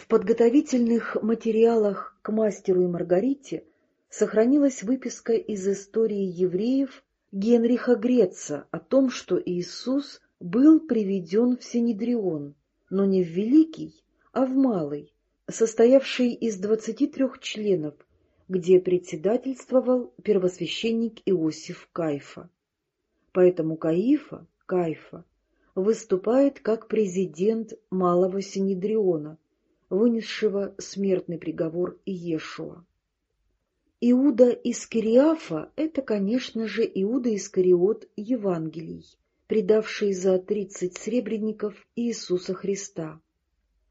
В подготовительных материалах к «Мастеру и Маргарите» сохранилась выписка из истории евреев Генриха Греца о том, что Иисус был приведен в Синедрион, но не в Великий, а в Малый, состоявший из двадцати трех членов, где председательствовал первосвященник Иосиф Кайфа. Поэтому Каифа, Кайфа, выступает как президент Малого Синедриона, вынесшего смертный приговор Иешуа. Иуда из Кириафа — это, конечно же, Иуда Искариот Евангелий, предавший за тридцать сребреников Иисуса Христа.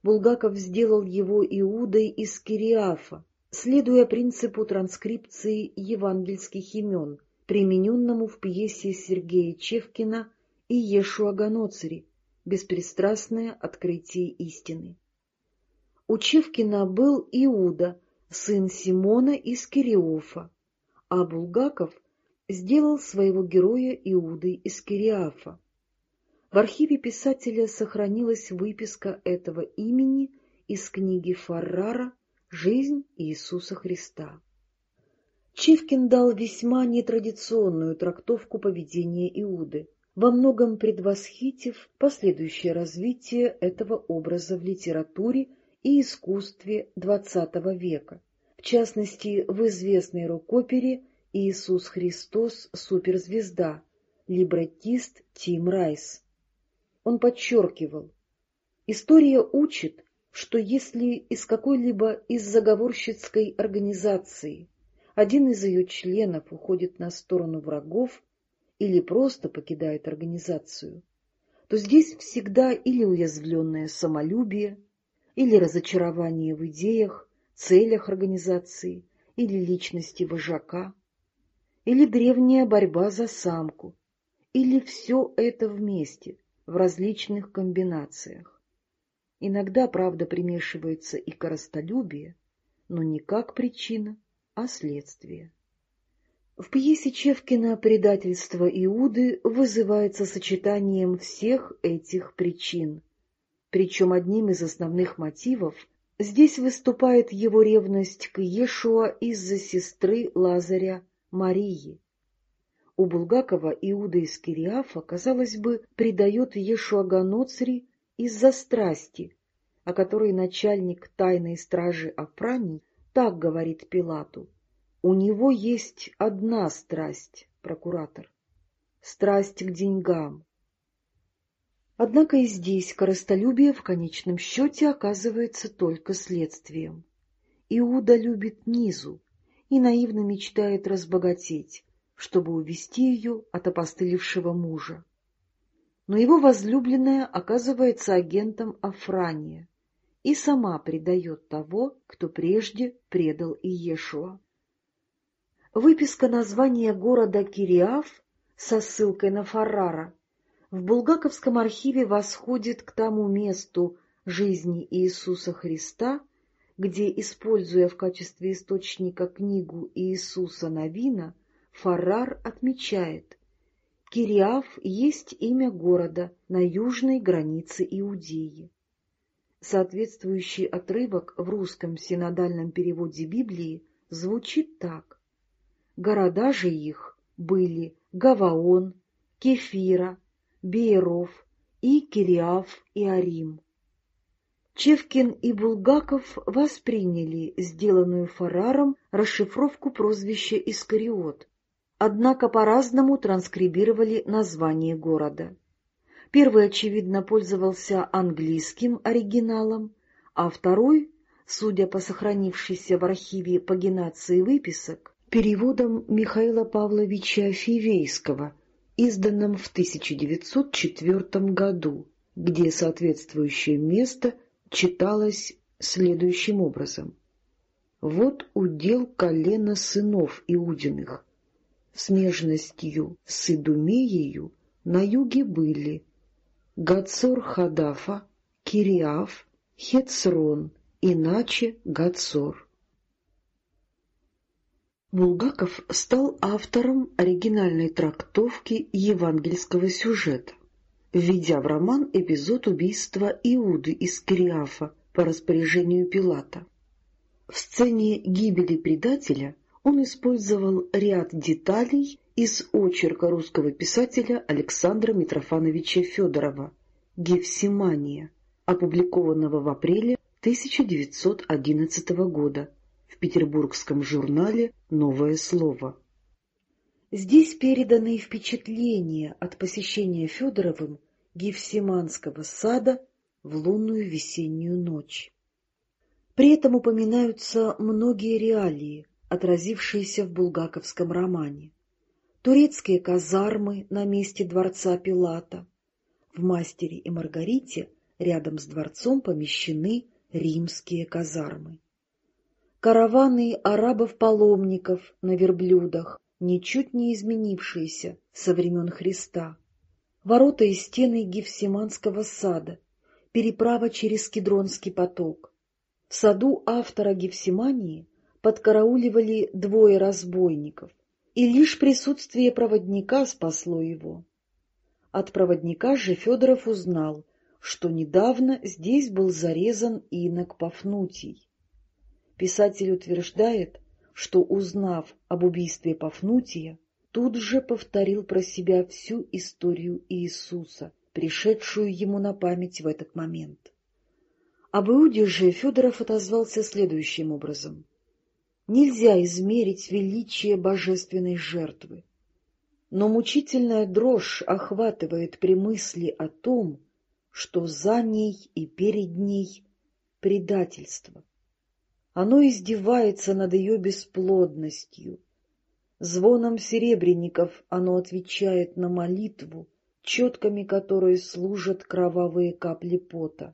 Булгаков сделал его Иудой из Кириафа, следуя принципу транскрипции евангельских имен, примененному в пьесе Сергея Чевкина и Ешуа Ганоцери «Беспристрастное открытие истины». У Чевкина был Иуда, сын Симона из Кириофа, а Булгаков сделал своего героя Иуды из Кириафа. В архиве писателя сохранилась выписка этого имени из книги Фаррара «Жизнь Иисуса Христа». Чивкин дал весьма нетрадиционную трактовку поведения Иуды, во многом предвосхитив последующее развитие этого образа в литературе и искусстве XX века, в частности, в известной рок-опере «Иисус Христос. Суперзвезда» либретист Тим Райс. Он подчеркивал, история учит, что если из какой-либо из заговорщицкой организации один из ее членов уходит на сторону врагов или просто покидает организацию, то здесь всегда или уязвленное самолюбие, или разочарование в идеях, целях организации или личности вожака, или древняя борьба за самку, или все это вместе в различных комбинациях. Иногда, правда, примешивается и коростолюбие, но не как причина, а следствие. В пьесе Чевкина «Предательство Иуды» вызывается сочетанием всех этих причин. Причем одним из основных мотивов здесь выступает его ревность к Ешуа из-за сестры Лазаря Марии. У Булгакова Иуда из Кириафа, казалось бы, предает Ешуа Ганоцри из-за страсти, о которой начальник тайной стражи Афраний так говорит Пилату. У него есть одна страсть, прокуратор, страсть к деньгам. Однако и здесь коростолюбие в конечном счете оказывается только следствием. Иуда любит низу и наивно мечтает разбогатеть, чтобы увести ее от опостылевшего мужа. Но его возлюбленная оказывается агентом Афрания и сама предает того, кто прежде предал Иешуа. Выписка названия города Кириаф со ссылкой на Фаррара в Булгаковском архиве восходит к тому месту жизни Иисуса Христа, где, используя в качестве источника книгу Иисуса Новина, Фаррар отмечает, Кириаф есть имя города на южной границе Иудеи. Соответствующий отрывок в русском синодальном переводе Библии звучит так. Города же их были Гаваон, Кефира, Бееров и Кириаф и Арим. Чевкин и Булгаков восприняли сделанную Фараром расшифровку прозвища Искариот, однако по-разному транскрибировали название города. Первый, очевидно, пользовался английским оригиналом, а второй, судя по сохранившейся в архиве пагинации выписок, переводом Михаила Павловича Фивейского, изданным в 1904 году, где соответствующее место читалось следующим образом. «Вот удел колена сынов Иудиных. С нежностью, с Идумеею на юге были Гацор Хадафа, Кириаф, Хецрон, иначе Гацор. Булгаков стал автором оригинальной трактовки евангельского сюжета, введя в роман эпизод убийства Иуды из Кириафа по распоряжению Пилата. В сцене гибели предателя он использовал ряд деталей из очерка русского писателя Александра Митрофановича Федорова «Гефсимания», опубликованного в апреле 1911 года петербургском журнале «Новое слово». Здесь переданы впечатления от посещения Федоровым Гефсиманского сада в лунную весеннюю ночь. При этом упоминаются многие реалии, отразившиеся в булгаковском романе. Турецкие казармы на месте дворца Пилата. В «Мастере и Маргарите» рядом с дворцом помещены римские казармы. Караваны арабов-паломников на верблюдах, ничуть не изменившиеся со времен Христа. Ворота и стены Гефсиманского сада, переправа через Кедронский поток. В саду автора Гефсимании подкарауливали двое разбойников, и лишь присутствие проводника спасло его. От проводника же Федоров узнал, что недавно здесь был зарезан инок Пафнутий. Писатель утверждает, что, узнав об убийстве Пафнутия, тут же повторил про себя всю историю Иисуса, пришедшую ему на память в этот момент. Об Иуде же Федоров отозвался следующим образом. Нельзя измерить величие божественной жертвы, но мучительная дрожь охватывает при мысли о том, что за ней и перед ней предательство. Оно издевается над ее бесплодностью. Звоном серебряников оно отвечает на молитву, четками которой служат кровавые капли пота.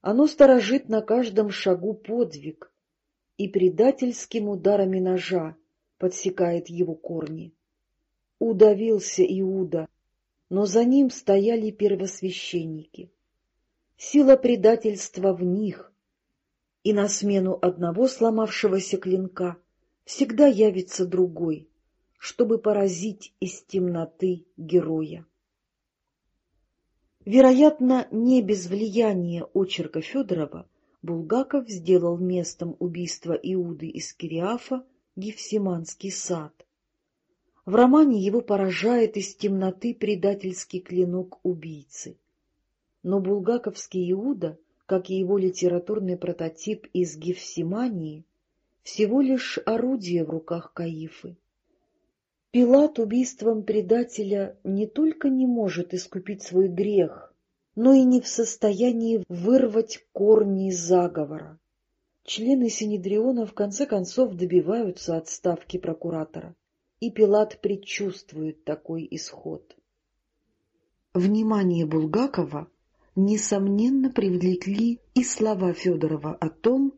Оно сторожит на каждом шагу подвиг и предательским ударами ножа подсекает его корни. Удавился Иуда, но за ним стояли первосвященники. Сила предательства в них, и на смену одного сломавшегося клинка всегда явится другой, чтобы поразить из темноты героя. Вероятно, не без влияния очерка Федорова Булгаков сделал местом убийства Иуды из Кириафа Гефсиманский сад. В романе его поражает из темноты предательский клинок убийцы. Но булгаковский Иуда, как и его литературный прототип из Гефсимании, всего лишь орудие в руках Каифы. Пилат убийством предателя не только не может искупить свой грех, но и не в состоянии вырвать корни заговора. Члены Синедриона в конце концов добиваются отставки прокуратора и Пилат предчувствует такой исход. Внимание Булгакова несомненно привлекли и слова Федорова о том,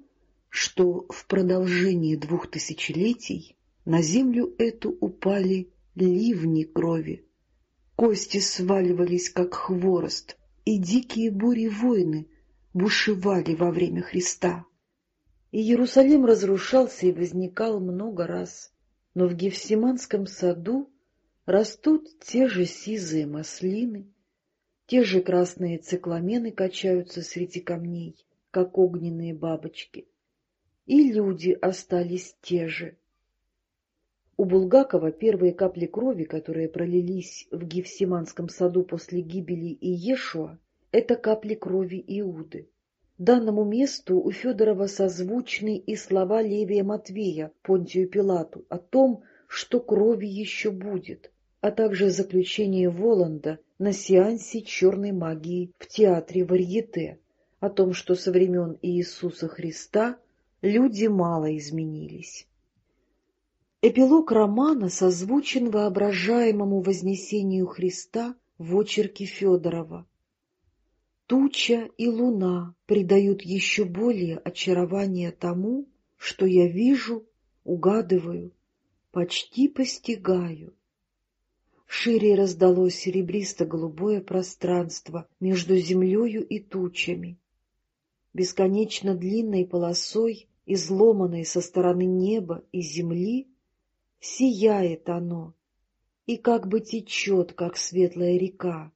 что в продолжении двух тысячелетий на землю эту упали ливни крови, кости сваливались, как хворост, и дикие бури войны бушевали во время Христа. И Иерусалим разрушался и возникал много раз но в Гефсиманском саду растут те же сизые маслины, те же красные цикламены качаются среди камней, как огненные бабочки, и люди остались те же. У Булгакова первые капли крови, которые пролились в Гефсиманском саду после гибели Иешуа, это капли крови Иуды. Данному месту у Федорова созвучны и слова Левия Матвея Понтию Пилату о том, что крови еще будет, а также заключение Воланда на сеансе черной магии в театре Варьете о том, что со времен Иисуса Христа люди мало изменились. Эпилог романа созвучен воображаемому вознесению Христа в очерке Федорова Туча и луна придают еще более очарование тому, что я вижу, угадываю, почти постигаю. Шире раздалось серебристо-голубое пространство между землею и тучами. Бесконечно длинной полосой, изломанной со стороны неба и земли, сияет оно и как бы течет, как светлая река.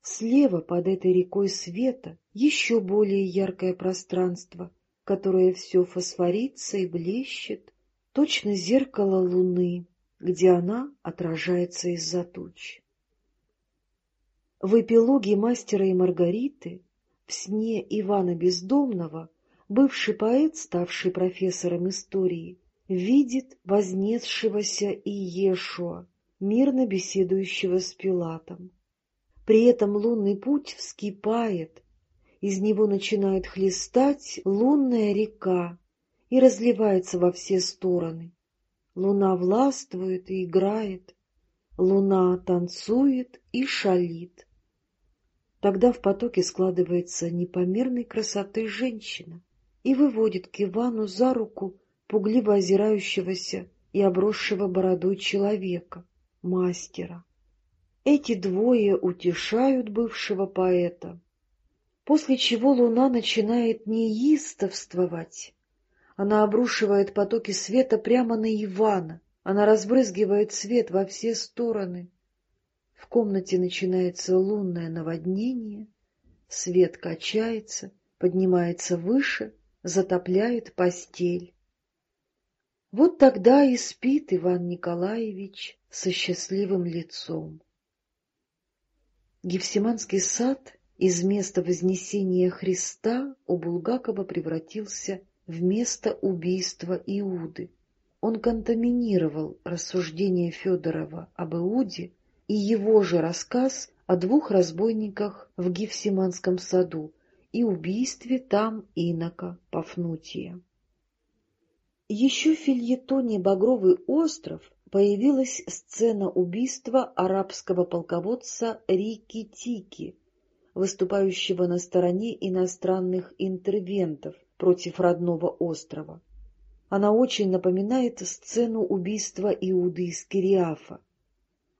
Слева под этой рекой света еще более яркое пространство, которое все фосфорится и блещет, точно зеркало луны, где она отражается из-за туч. В эпилоге «Мастера и Маргариты» в сне Ивана Бездомного бывший поэт, ставший профессором истории, видит вознесшегося Иешуа, мирно беседующего с Пилатом. При этом лунный путь вскипает, из него начинает хлестать лунная река и разливается во все стороны. Луна властвует и играет, луна танцует и шалит. Тогда в потоке складывается непомерной красоты женщина и выводит к Ивану за руку пугливо озирающегося и обросшего бородой человека, мастера. Эти двое утешают бывшего поэта, после чего луна начинает неистовствовать. Она обрушивает потоки света прямо на Ивана, она разбрызгивает свет во все стороны. В комнате начинается лунное наводнение, свет качается, поднимается выше, затопляет постель. Вот тогда и спит Иван Николаевич со счастливым лицом. Гефсиманский сад из места Вознесения Христа у Булгакова превратился в место убийства Иуды. Он контаминировал рассуждения Федорова об Иуде и его же рассказ о двух разбойниках в Гефсиманском саду и убийстве там инока Пафнутия. Еще в фильетоне «Багровый остров» появилась сцена убийства арабского полководца Рики Тики, выступающего на стороне иностранных интервентов против родного острова. Она очень напоминает сцену убийства Иуды из Кириафа.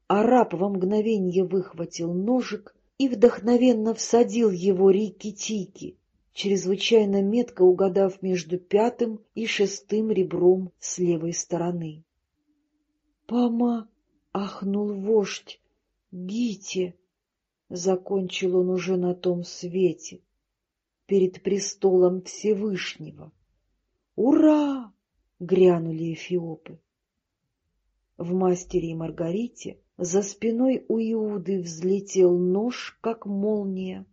Араб во мгновение выхватил ножик и вдохновенно всадил его Рики Тики, чрезвычайно метко угадав между пятым и шестым ребром с левой стороны. «Пама!» — ахнул вождь. «Гите!» — закончил он уже на том свете, перед престолом Всевышнего. «Ура!» — грянули эфиопы. В «Мастере и Маргарите» за спиной у Иуды взлетел нож, как молния,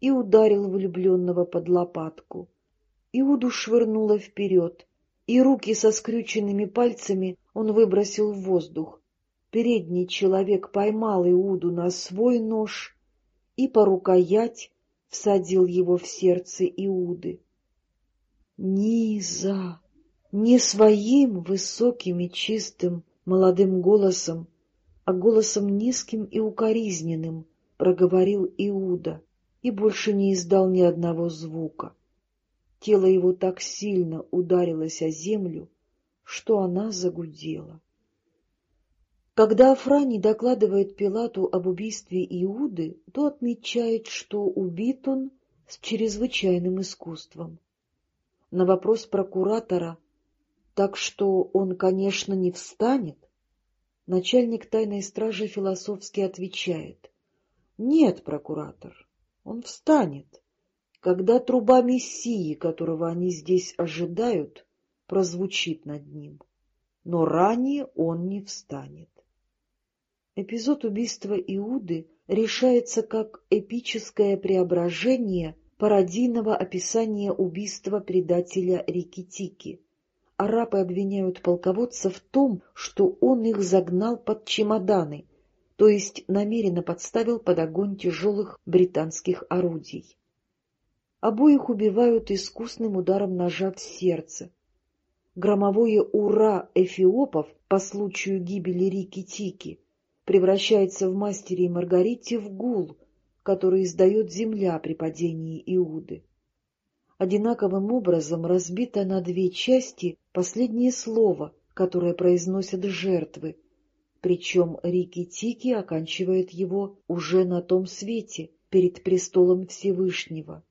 и ударил влюбленного под лопатку. Иуду швырнуло вперед, и руки со скрюченными пальцами он выбросил в воздух. Передний человек поймал Иуду на свой нож и по рукоять всадил его в сердце Иуды. Низа! Не своим высоким и чистым молодым голосом, а голосом низким и укоризненным проговорил Иуда и больше не издал ни одного звука. Тело его так сильно ударилось о землю, что она загудела. Когда Афраний докладывает Пилату об убийстве Иуды, то отмечает, что убит он с чрезвычайным искусством. На вопрос прокуратора, так что он, конечно, не встанет, начальник тайной стражи философски отвечает, «Нет, прокуратор, он встанет, когда труба Мессии, которого они здесь ожидают, прозвучит над ним, но ранее он не встанет. Эпизод убийства Иуды решается как эпическое преображение пародийного описания убийства предателя Рикитики. Арабы обвиняют полководца в том, что он их загнал под чемоданы, то есть намеренно подставил под огонь тяжелых британских орудий. Обоих убивают искусным ударом ножа в сердце. Громовое «Ура!» эфиопов по случаю гибели Рики Тики превращается в мастере и Маргарите в гул, который издает земля при падении Иуды. Одинаковым образом разбито на две части последнее слово, которое произносят жертвы, причем Рики Тики оканчивает его уже на том свете, перед престолом Всевышнего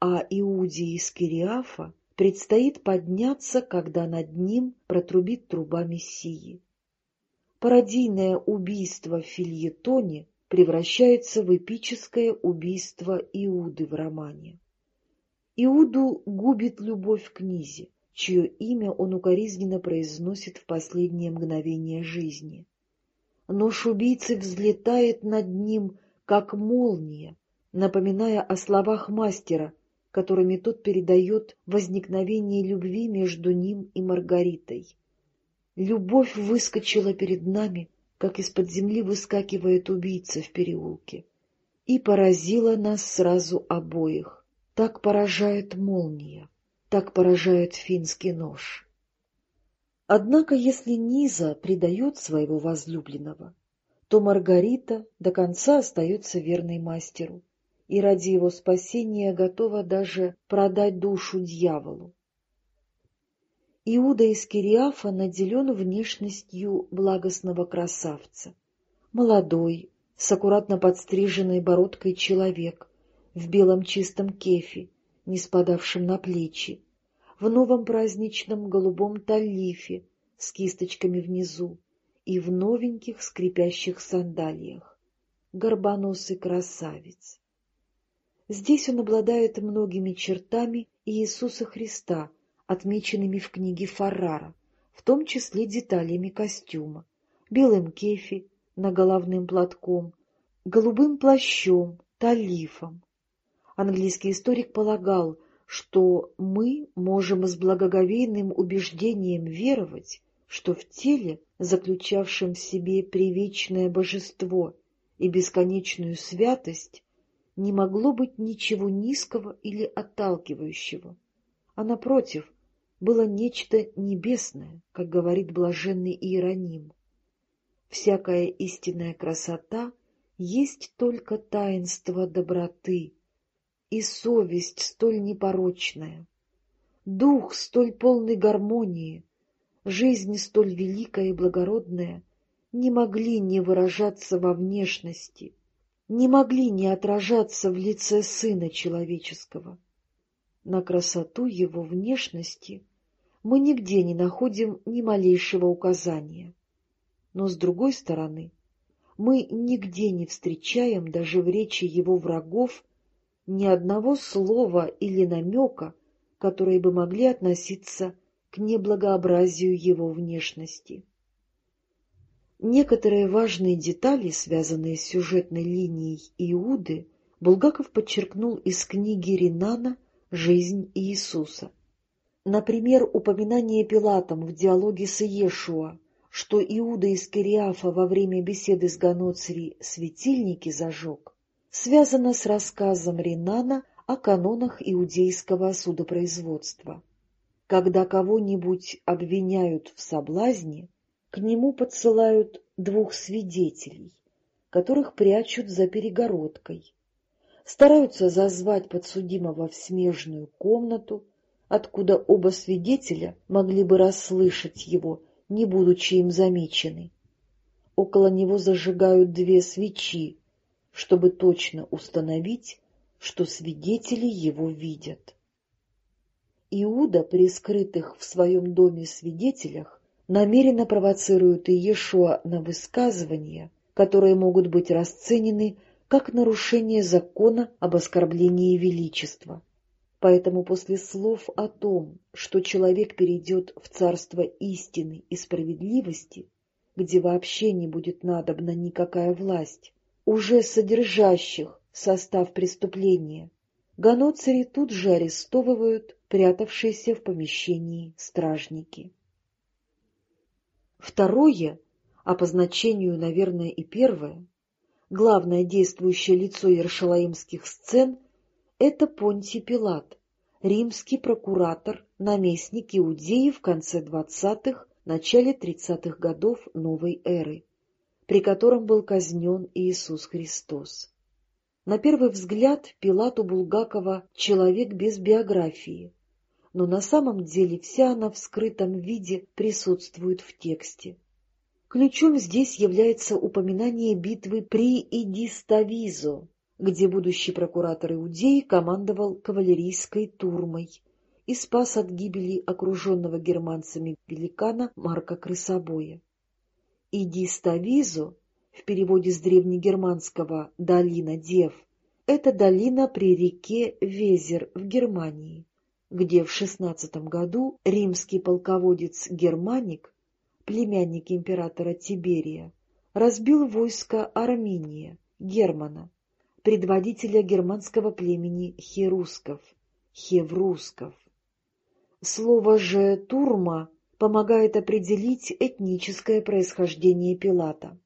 а Иуде из Кириафа предстоит подняться, когда над ним протрубит труба Мессии. Пародийное убийство в фильетоне превращается в эпическое убийство Иуды в романе. Иуду губит любовь к Низе, чье имя он укоризненно произносит в последнее мгновение жизни. Нож убийцы взлетает над ним, как молния, напоминая о словах мастера, которыми тот передает возникновение любви между ним и Маргаритой. Любовь выскочила перед нами, как из-под земли выскакивает убийца в переулке, и поразила нас сразу обоих. Так поражает молния, так поражает финский нож. Однако, если Низа предает своего возлюбленного, то Маргарита до конца остается верной мастеру и ради его спасения готова даже продать душу дьяволу. Иуда из Кириафа наделен внешностью благостного красавца. Молодой, с аккуратно подстриженной бородкой человек, в белом чистом кефе, не спадавшем на плечи, в новом праздничном голубом талифе с кисточками внизу и в новеньких скрипящих сандалиях. Горбоносый красавец. Здесь он обладает многими чертами Иисуса Христа, отмеченными в книге Фаррара, в том числе деталями костюма, белым кефи, наголовным платком, голубым плащом, талифом, Английский историк полагал, что мы можем с благоговейным убеждением веровать, что в теле, заключавшем в себе привечное божество и бесконечную святость, не могло быть ничего низкого или отталкивающего, а, напротив, было нечто небесное, как говорит блаженный Иероним. Всякая истинная красота есть только таинство доброты, и совесть столь непорочная, дух столь полный гармонии, жизнь столь великая и благородная не могли не выражаться во внешности, не могли не отражаться в лице Сына Человеческого. На красоту Его внешности мы нигде не находим ни малейшего указания. Но, с другой стороны, мы нигде не встречаем даже в речи Его врагов ни одного слова или намека, которые бы могли относиться к неблагообразию его внешности. Некоторые важные детали, связанные с сюжетной линией Иуды, Булгаков подчеркнул из книги Ринана «Жизнь Иисуса». Например, упоминание Пилатом в диалоге с Иешуа, что Иуда из Кириафа во время беседы с Ганоцри светильники зажег, связано с рассказом Ринана о канонах иудейского судопроизводства. Когда кого-нибудь обвиняют в соблазне, к нему подсылают двух свидетелей, которых прячут за перегородкой, стараются зазвать подсудимого в смежную комнату, откуда оба свидетеля могли бы расслышать его, не будучи им замечены. Около него зажигают две свечи, чтобы точно установить, что свидетели его видят. Иуда при скрытых в своем доме свидетелях намеренно провоцирует Иешуа на высказывания, которые могут быть расценены как нарушение закона об оскорблении величества. Поэтому после слов о том, что человек перейдет в царство истины и справедливости, где вообще не будет надобна никакая власть, уже содержащих состав преступления, Ганоцари тут же арестовывают прятавшиеся в помещении стражники. Второе, а по значению, наверное, и первое, главное действующее лицо Иершалаимских сцен — это Понтий Пилат, римский прокуратор, наместник Иудеи в конце двадцатых, начале тридцатых годов новой эры при котором был казнен Иисус Христос. На первый взгляд Пилату Булгакова человек без биографии, но на самом деле вся она в скрытом виде присутствует в тексте. Ключом здесь является упоминание битвы при Идиставизо, где будущий прокуратор Иудеи командовал кавалерийской турмой и спас от гибели окруженного германцами великана Марка Крысобоя. Иди Ставизо в переводе с древнегерманского «долина дев», это долина при реке Везер в Германии, где в XVI году римский полководец Германик, племянник императора Тиберия, разбил войско Армения, Германа, предводителя германского племени херусков, хеврусков. Слово же «турма» помогает определить этническое происхождение Пилата.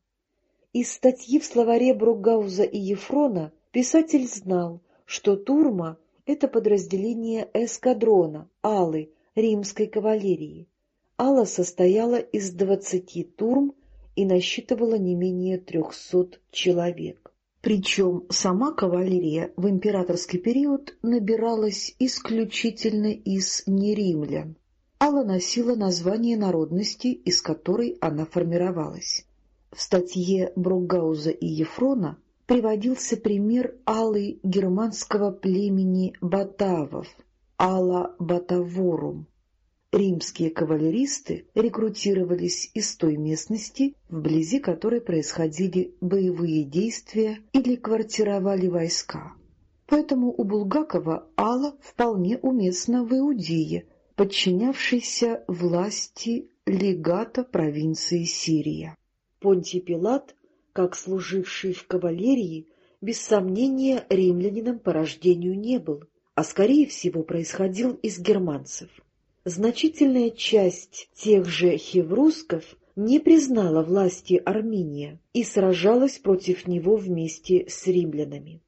Из статьи в словаре Бругауза и Ефрона писатель знал, что турма — это подразделение эскадрона, алы, римской кавалерии. Ала состояла из двадцати турм и насчитывала не менее трехсот человек. Причем сама кавалерия в императорский период набиралась исключительно из неримлян. Алла носила название народности, из которой она формировалась. В статье Бругауза и Ефрона приводился пример Аллы германского племени Батавов, Алла Батаворум, римские кавалеристы рекрутировались из той местности, вблизи которой происходили боевые действия или квартировали войска. Поэтому у Булгакова Алла вполне уместна в Иудее, подчинявшейся власти легата провинции Сирия. Понтий Пилат, как служивший в кавалерии, без сомнения римлянином по рождению не был, а скорее всего происходил из германцев. Значительная часть тех же хеврусков не признала власти Армения и сражалась против него вместе с римлянами.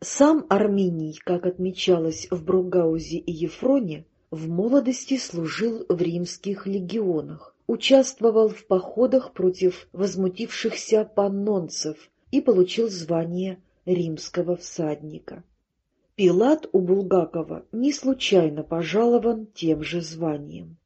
Сам Арминий, как отмечалось в Бругаузе и Ефроне, в молодости служил в римских легионах, участвовал в походах против возмутившихся паннонцев и получил звание римского всадника. Пилат у Булгакова не случайно пожалован тем же званием.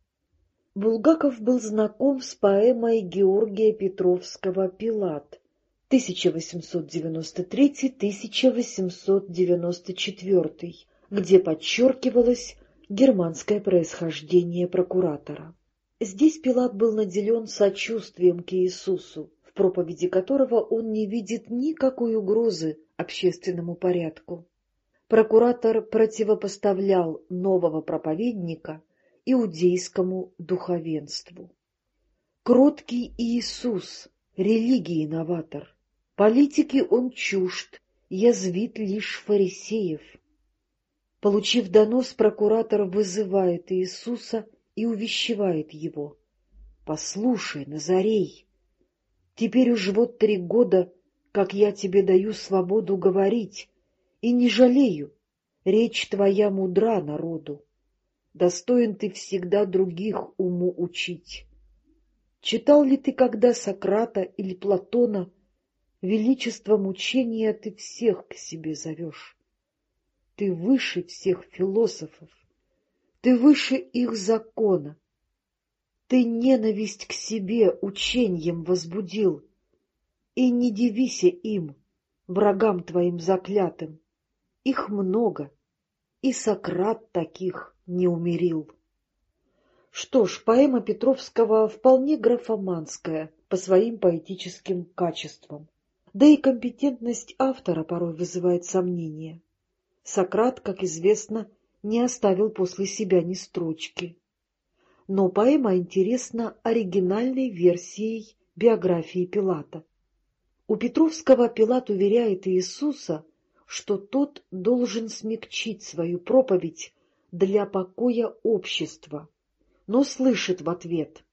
Булгаков был знаком с поэмой Георгия Петровского «Пилат» 1893-1894, где подчеркивалось германское происхождение прокуратора. Здесь Пилат был наделен сочувствием к Иисусу, в проповеди которого он не видит никакой угрозы общественному порядку прокуратор противопоставлял нового проповедника иудейскому духовенству. Кроткий Иисус, религии-новатор, политики он чужд, язвит лишь фарисеев. Получив донос, прокуратор вызывает Иисуса и увещевает его. «Послушай, Назарей, теперь уж вот три года, как я тебе даю свободу говорить, и не жалею, речь твоя мудра народу. Достоин ты всегда других уму учить. Читал ли ты когда Сократа или Платона, величество мучения ты всех к себе зовешь? Ты выше всех философов, ты выше их закона. Ты ненависть к себе учением возбудил, и не дивися им, врагам твоим заклятым. Их много, и Сократ таких не умерил. Что ж, поэма Петровского вполне графоманская по своим поэтическим качествам. Да и компетентность автора порой вызывает сомнения. Сократ, как известно, не оставил после себя ни строчки. Но поэма интересна оригинальной версией биографии Пилата. У Петровского Пилат уверяет Иисуса, что тот должен смягчить свою проповедь для покоя общества, но слышит в ответ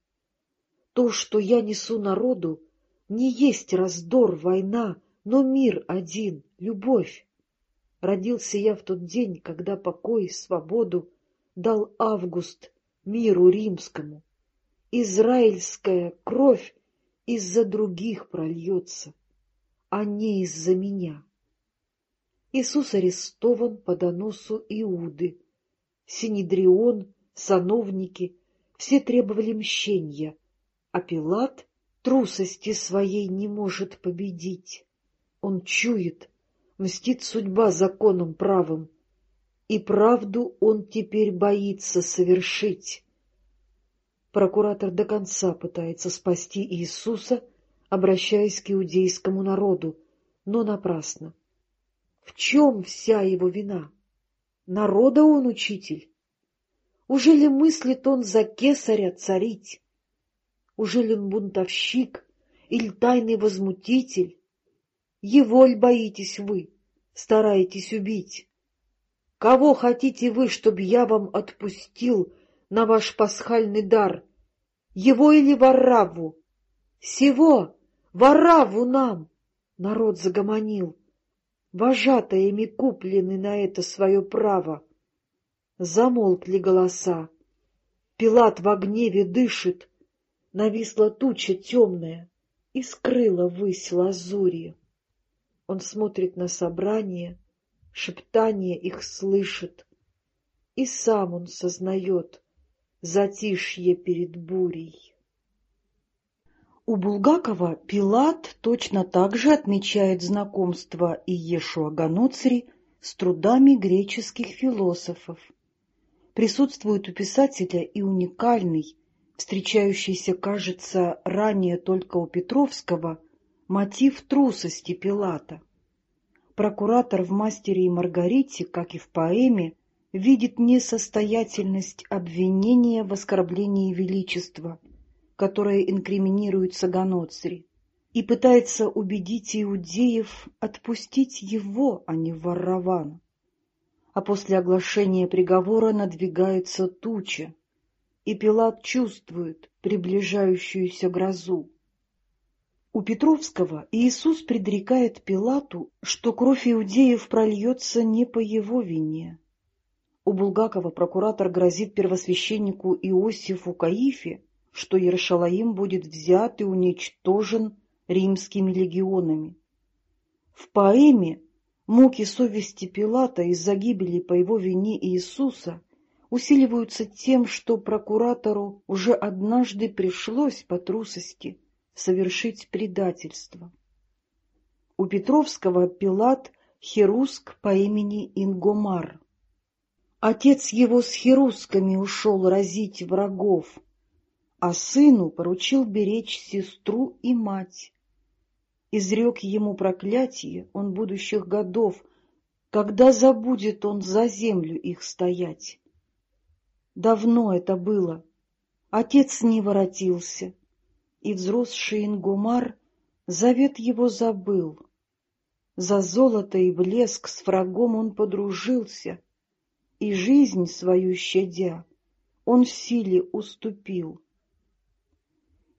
«То, что я несу народу, не есть раздор, война, но мир один, любовь. Родился я в тот день, когда покой и свободу дал Август миру римскому. Израильская кровь из-за других прольется, а не из-за меня. Иисус арестован по доносу Иуды. Синедрион, сановники — все требовали мщения, а Пилат трусости своей не может победить. Он чует, мстит судьба законом правым, и правду он теперь боится совершить. Прокуратор до конца пытается спасти Иисуса, обращаясь к иудейскому народу, но напрасно. В чем вся его вина? Народа он учитель. Уже ли мыслит он за кесаря царить? Уже ли он бунтовщик или тайный возмутитель? Его ль боитесь вы, стараетесь убить? Кого хотите вы, чтобы я вам отпустил на ваш пасхальный дар? Его или Вараву? Сего, Вараву нам! Народ загомонил. Вожатаями куплены на это свое право. Замолкли голоса. Пилат в гневе дышит. Нависла туча темная и скрыла высь лазури. Он смотрит на собрание, шептание их слышит, и сам он сознает затишье перед бурей. У Булгакова Пилат точно так же отмечает знакомство Иешуа Ганоцри с трудами греческих философов. Присутствует у писателя и уникальный, встречающийся, кажется, ранее только у Петровского, мотив трусости Пилата. Прокуратор в «Мастере и Маргарите», как и в поэме, видит несостоятельность обвинения в оскорблении величества, которое инкриминирует Саганоцри, и пытается убедить иудеев отпустить его, а не Варравана. А после оглашения приговора надвигается туча, и Пилат чувствует приближающуюся грозу. У Петровского Иисус предрекает Пилату, что кровь иудеев прольется не по его вине. У Булгакова прокуратор грозит первосвященнику Иосифу Каифе, что Ершалаим будет взят и уничтожен римскими легионами. В поэме муки совести Пилата из-за гибели по его вине Иисуса усиливаются тем, что прокуратору уже однажды пришлось по трусости совершить предательство. У Петровского Пилат херуск по имени Ингомар. Отец его с херусками ушел разить врагов, а сыну поручил беречь сестру и мать. Изрек ему проклятие он будущих годов, когда забудет он за землю их стоять. Давно это было. Отец не воротился, и взросший Ингумар завет его забыл. За золото и блеск с врагом он подружился, и жизнь свою щадя он в силе уступил.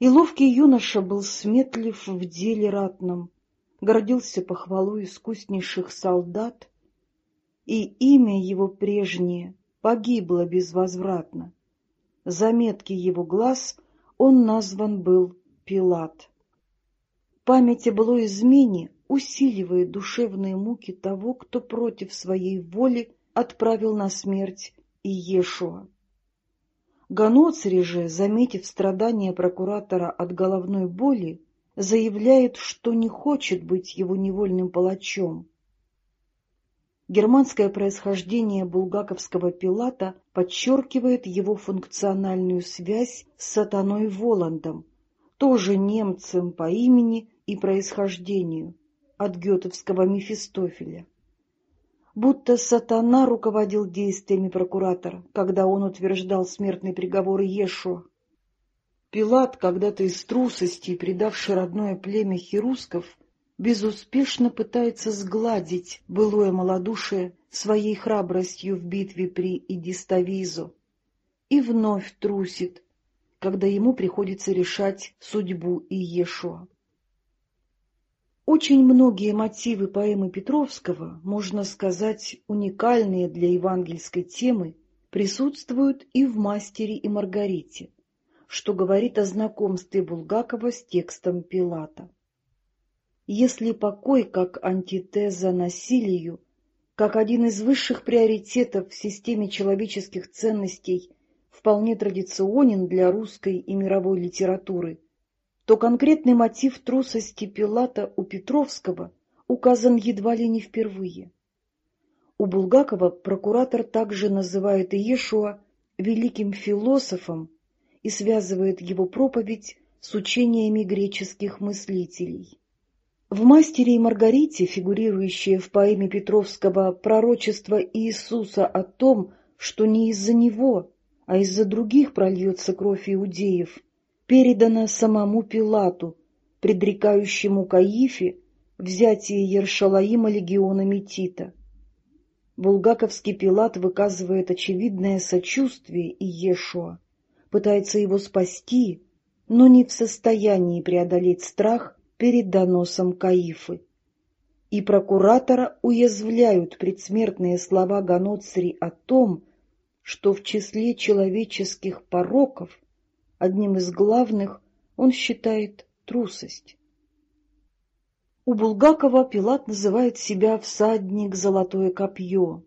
И ловкий юноша был сметлив в деле ратном, гордился похвалу искуснейших солдат, и имя его прежнее погибло безвозвратно. Заметки его глаз — он назван был Пилат. Память о былой измене усиливает душевные муки того, кто против своей воли отправил на смерть Иешуа. Ганоцри же, заметив страдания прокуратора от головной боли, заявляет, что не хочет быть его невольным палачом, Германское происхождение булгаковского Пилата подчеркивает его функциональную связь с сатаной Воландом, тоже немцем по имени и происхождению, от гетовского Мефистофеля. Будто сатана руководил действиями прокуратора, когда он утверждал смертный приговор Ешуа. Пилат, когда-то из трусости, предавший родное племя херусков, безуспешно пытается сгладить былое малодушие своей храбростью в битве при Идиставизо и вновь трусит, когда ему приходится решать судьбу Иешуа. Очень многие мотивы поэмы Петровского, можно сказать, уникальные для евангельской темы, присутствуют и в «Мастере и Маргарите», что говорит о знакомстве Булгакова с текстом Пилата. Если покой как антитеза насилию, как один из высших приоритетов в системе человеческих ценностей вполне традиционен для русской и мировой литературы, то конкретный мотив трусости Пилата у Петровского указан едва ли не впервые. У Булгакова прокуратор также называет Иешуа великим философом и связывает его проповедь с учениями греческих мыслителей. В «Мастере и Маргарите», фигурирующее в поэме Петровского пророчество Иисуса о том, что не из-за него, а из-за других прольется кровь иудеев, передано самому Пилату, предрекающему Каифе взятие Ершалаима легионами Тита. Булгаковский Пилат выказывает очевидное сочувствие Иешуа, пытается его спасти, но не в состоянии преодолеть страх перед доносом Каифы. И прокуратора уязвляют предсмертные слова Ганоцри о том, что в числе человеческих пороков одним из главных он считает трусость. У Булгакова Пилат называет себя «всадник золотое копье»,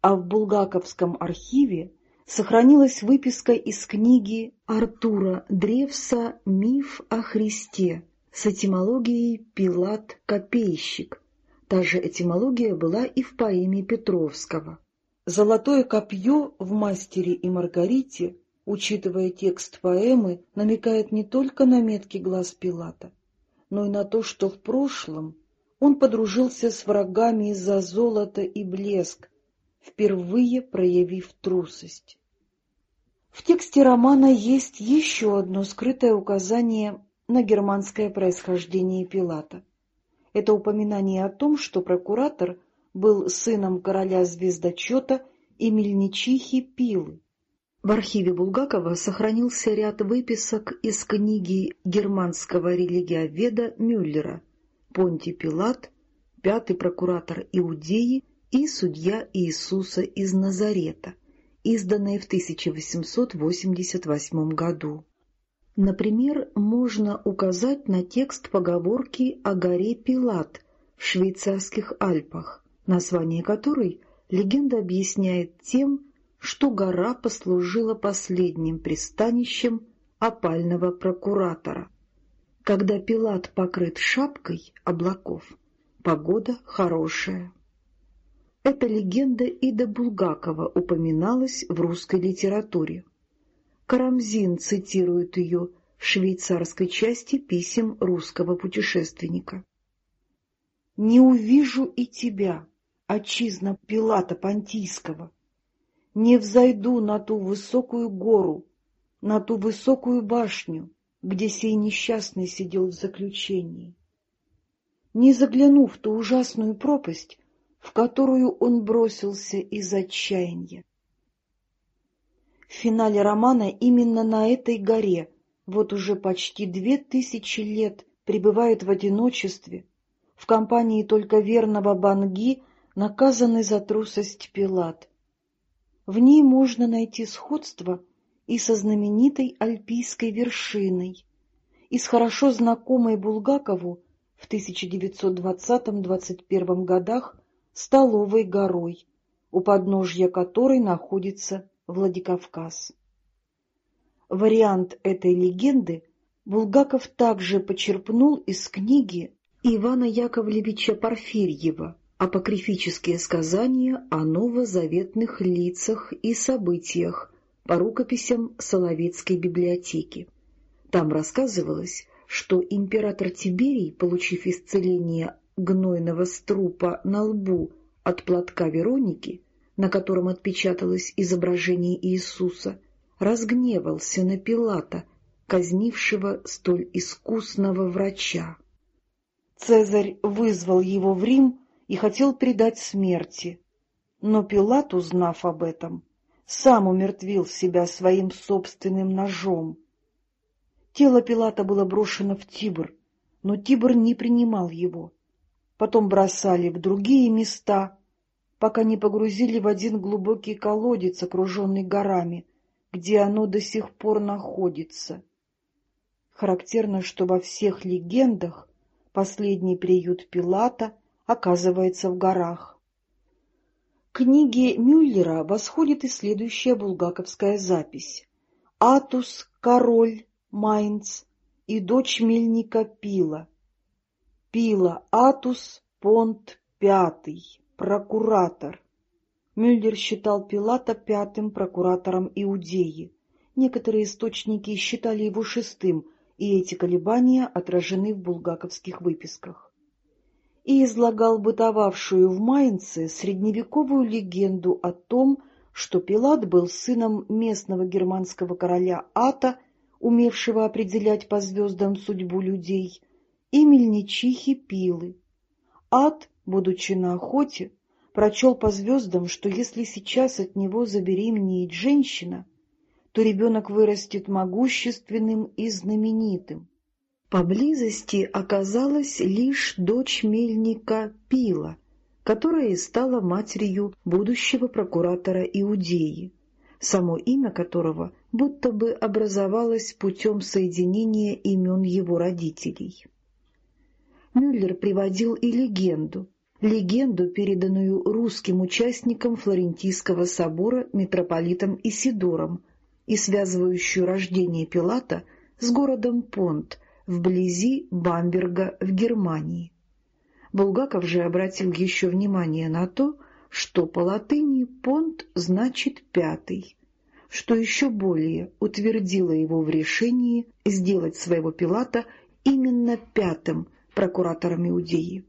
а в Булгаковском архиве сохранилась выписка из книги Артура Древса «Миф о Христе» с этимологией «Пилат-копейщик». Та же этимология была и в поэме Петровского. Золотое копье в «Мастере и Маргарите», учитывая текст поэмы, намекает не только на меткий глаз Пилата, но и на то, что в прошлом он подружился с врагами из-за золота и блеск, впервые проявив трусость. В тексте романа есть еще одно скрытое указание на германское происхождение Пилата. Это упоминание о том, что прокуратор был сыном короля звездочета и мельничихи Пилы. В архиве Булгакова сохранился ряд выписок из книги германского религиоведа Мюллера «Понтий Пилат», «Пятый прокуратор Иудеи» и «Судья Иисуса из Назарета», изданные в 1888 году. Например, можно указать на текст поговорки о горе Пилат в швейцарских Альпах, название которой легенда объясняет тем, что гора послужила последним пристанищем опального прокуратора. Когда Пилат покрыт шапкой облаков, погода хорошая. Эта легенда и до Булгакова упоминалась в русской литературе. Карамзин цитирует ее в швейцарской части писем русского путешественника. «Не увижу и тебя, отчизна Пилата Понтийского, не взойду на ту высокую гору, на ту высокую башню, где сей несчастный сидел в заключении. Не загляну в ту ужасную пропасть, в которую он бросился из отчаяния. В финале романа именно на этой горе вот уже почти две тысячи лет пребывает в одиночестве, в компании только верного Банги, наказанный за трусость Пилат. В ней можно найти сходство и со знаменитой альпийской вершиной, и с хорошо знакомой Булгакову в 1920-21 годах Столовой горой, у подножья которой находится Владикавказ. Вариант этой легенды Булгаков также почерпнул из книги Ивана Яковлевича Порфирьева апокрифические сказания о новозаветных лицах и событиях по рукописям Соловецкой библиотеки. Там рассказывалось, что император Тиберий, получив исцеление гнойного струпа на лбу от платка Вероники, на котором отпечаталось изображение Иисуса, разгневался на Пилата, казнившего столь искусного врача. Цезарь вызвал его в Рим и хотел предать смерти. Но Пилат, узнав об этом, сам умертвил себя своим собственным ножом. Тело Пилата было брошено в Тибр, но Тибр не принимал его. Потом бросали в другие места, пока не погрузили в один глубокий колодец, окруженный горами, где оно до сих пор находится. Характерно, что во всех легендах последний приют Пилата — оказывается в горах. К книге Мюллера восходит и следующая булгаковская запись. Атус, король, Майнц и дочь мельника Пила. Пила, Атус, Понт, пятый, прокуратор. Мюллер считал Пилата пятым прокуратором Иудеи. Некоторые источники считали его шестым и эти колебания отражены в булгаковских выписках. И излагал бытовавшую в Майнце средневековую легенду о том, что Пилат был сыном местного германского короля Ата, умевшего определять по звездам судьбу людей, и мельничихи Пилы. Ад, будучи на охоте, прочел по звездам, что если сейчас от него забеременеет женщина, то ребенок вырастет могущественным и знаменитым. Поблизости оказалась лишь дочь мельника Пила, которая и стала матерью будущего прокуратора Иудеи, само имя которого будто бы образовалось путем соединения имен его родителей. Мюллер приводил и легенду, легенду, переданную русским участникам Флорентийского собора митрополитом Исидором и связывающую рождение Пилата с городом Понт вблизи Бамберга в Германии. Булгаков же обратил еще внимание на то, что по латыни «понт» значит «пятый», что еще более утвердило его в решении сделать своего Пилата именно пятым прокуратором Иудеи.